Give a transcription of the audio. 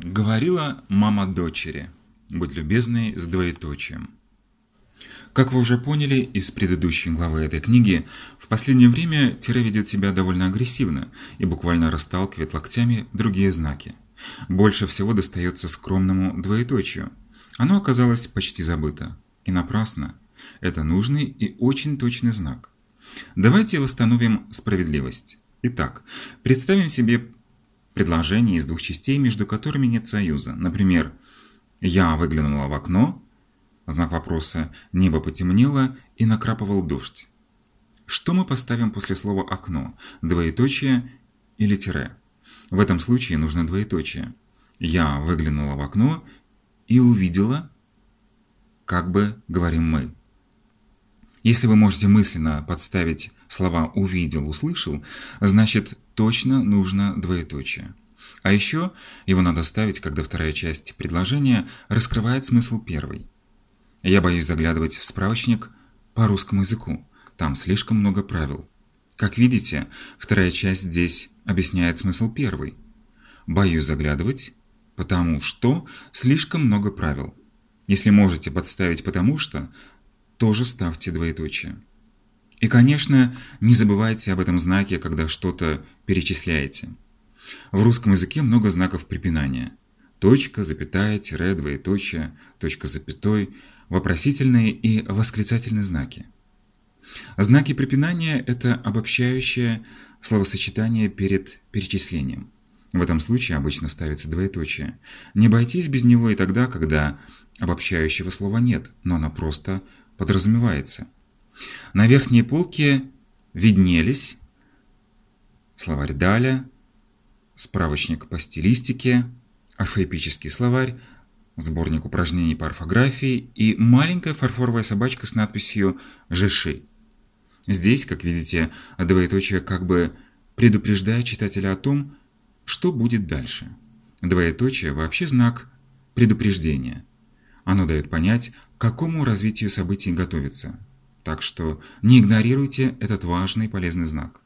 Говорила мама дочери, будь любезной с двоеточием. Как вы уже поняли из предыдущей главы этой книги, в последнее время тире ведет себя довольно агрессивно и буквально расталкивает локтями другие знаки. Больше всего достается скромному двоеточию. Оно оказалось почти забыто. И напрасно. Это нужный и очень точный знак. Давайте восстановим справедливость. Итак, представим себе предложение из двух частей, между которыми нет союза. Например, «Я выглянула в окно», знак вопроса, небо потемнело и накрапывал дождь. Что мы поставим после слова «окно»? Двоеточие или тире? В этом случае нужно двоеточие. Я выглянула в окно и увидела, как бы говорим мы. Если вы можете мысленно подставить слова «увидел», «услышал», значит точно нужно двоеточие. А еще его надо ставить, когда вторая часть предложения раскрывает смысл первой. Я боюсь заглядывать в справочник по русскому языку. Там слишком много правил. Как видите, вторая часть здесь объясняет смысл первой. Боюсь заглядывать, потому что слишком много правил. Если можете подставить «потому что», тоже ставьте двоеточие. И, конечно, не забывайте об этом знаке, когда что-то перечисляете. В русском языке много знаков препинания. Точка, запятая, тире, двоеточие, точка запятой, вопросительные и восклицательные знаки. Знаки препинания – это обобщающее словосочетание перед перечислением. В этом случае обычно ставится двоеточие. Не бойтесь без него и тогда, когда обобщающего слова нет, но оно просто подразумевается. На верхней полке виднелись словарь Даля, справочник по стилистике, орфоэпический словарь, сборник упражнений по орфографии и маленькая фарфоровая собачка с надписью «Жиши». Здесь, как видите, двоеточие как бы предупреждает читателя о том, что будет дальше. Двоеточие вообще знак предупреждения. Оно дает понять, к какому развитию событий готовится. Так что не игнорируйте этот важный и полезный знак.